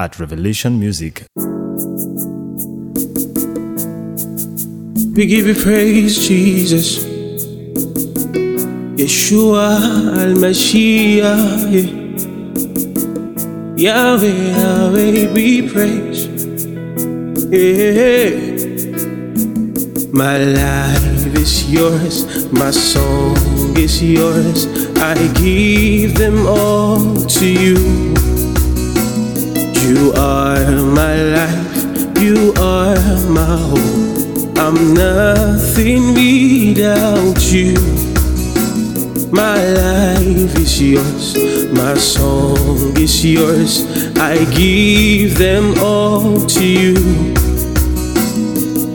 at Revelation Music. We give you praise, Jesus. Yeshua al Mashiach. Yahweh, Yahweh, we praise. Yeah. My life is yours, my song is yours. I give them all to. You I'm nothing without you. My life is yours, my song is yours. I give them all to you.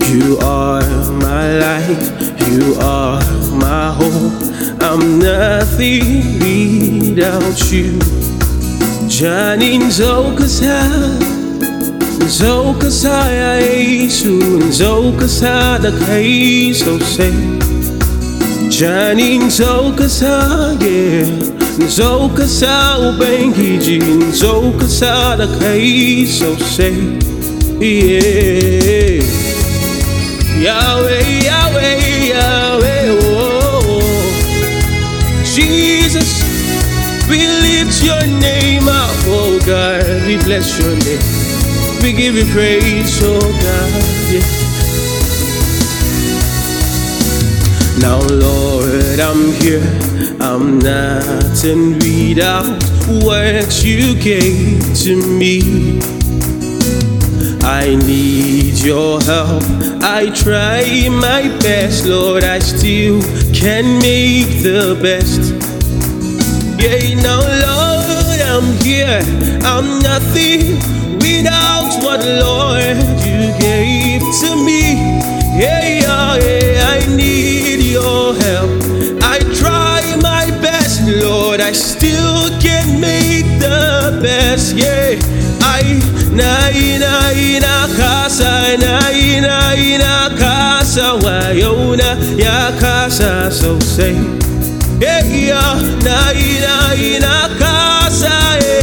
You are my life, you are my hope. I'm nothing without you. Janin zokasa, Zo kasaya Yesu, zo kasada kaiso se. Janin zo kasaya, zo kasa ubengiji, zo kasada kaiso se. Yeah. Yahweh, Yahweh, Yahweh, oh, Jesus, we lift your name up, oh God, we bless your name we give you praise, oh God, yeah. Now, Lord, I'm here, I'm not nothing without what you gave to me. I need your help. I try my best, Lord. I still can make the best. Yeah, now, Lord, I'm here. I'm nothing without what, Lord, you gave to me. Yeah, yeah, yeah. I need your help. I try my best, Lord. I still can make the best. Yeah, I na ina ina kasa na ina ina kasa wayona ya kasa sosai yeah, yeah. na ina ina kasa eh.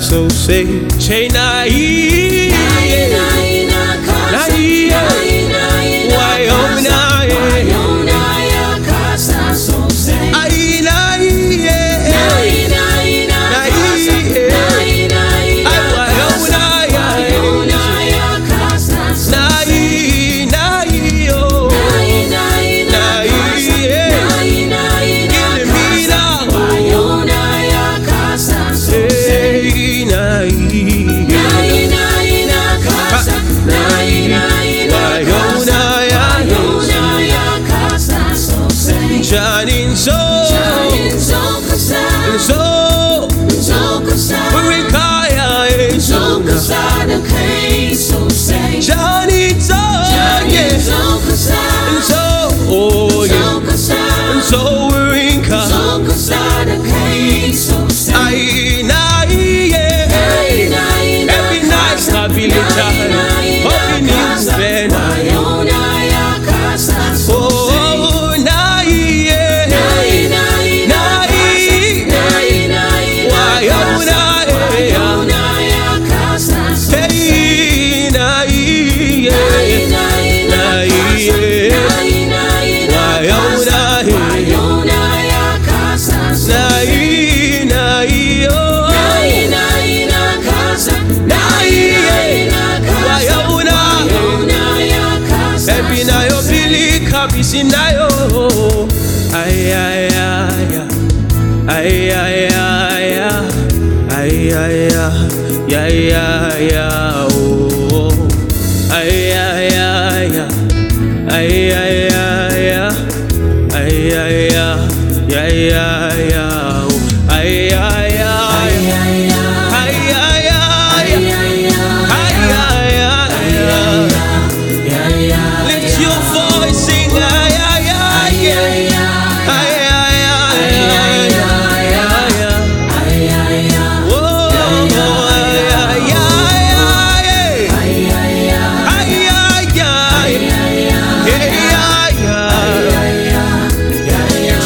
so safe. Chain naive. So, sinayo ayayaya ayayaya ayayaya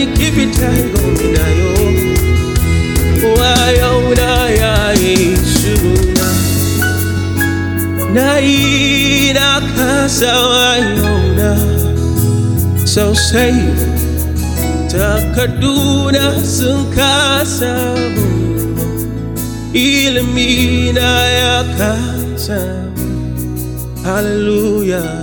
mikibitango nayo wayaunaya yeshuna nainakasawayauna sosai takarduna sun kasa ilimina ya kasa hallelujah.